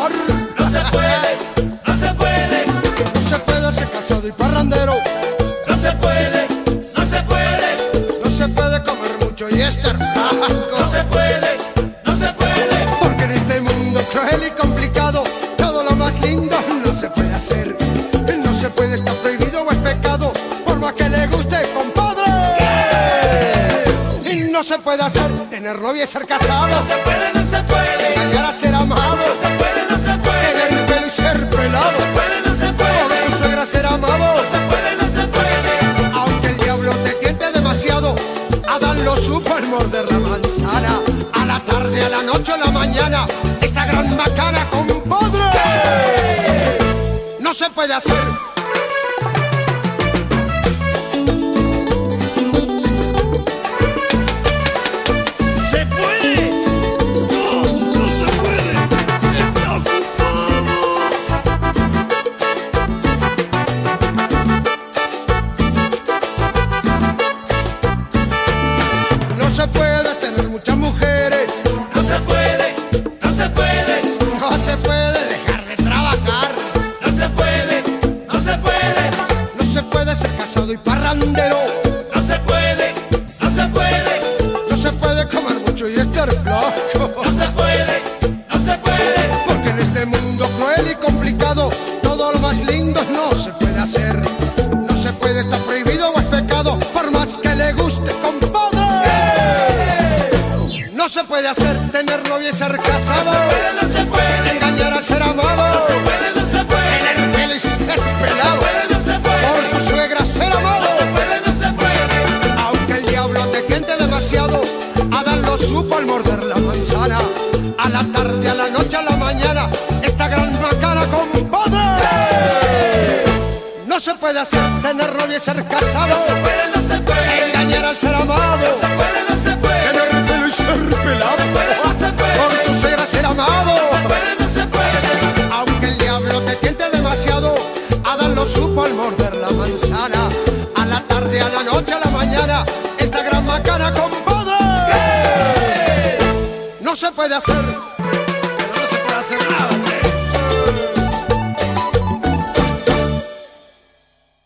No se puede, no se puede. No se puede ser casado y parrandero. No se puede, no se puede. No se puede comer mucho y estar blanco. No se puede, no se puede. Porque en este mundo cruel y complicado, todo lo más lindo no se puede hacer. No se puede estar prohibido o es pecado, por más que le guste, compadre. Yeah. Y no se puede hacer tener novia y ser casado. No se puede, no se puede. Morder la manzana. A la tarde, a la noche, a la mañana, esta gran macana, compadre. No se puede hacer. No se puede tener muchas mujeres. No se puede, no se puede. No se puede dejar de trabajar. No se puede, no se puede. No se puede ser casado y parrandero. No se puede, no se puede. No se puede comer mucho y estar flaco. No se puede, no se puede. Porque en este mundo cruel y complicado, todo lo más lindo no se puede hacer. No se puede, está prohibido o es pecado, por más que le guste, compadre. No se puede hacer, tener novia y ser casado. No se puede, Engañar al ser amado. no se puede, no se puede. Tener pelo y ser pelado. No se puede, Por tu suegra ser amado. no se puede. Aunque el diablo te tiente demasiado, Adán lo supo al morder la manzana. A la tarde, a la noche, a la mañana, esta gran macana, compadre. No se puede hacer, tener novia y ser casado. No se puede, Engañar al ser amado. puede, no se puede. Ser. Por tu suegra ser amado. Aunque el diablo te tiente demasiado, Adán lo supo al morder la manzana. A la tarde, a la noche, a la mañana, esta gran macana, compadre. No se puede hacer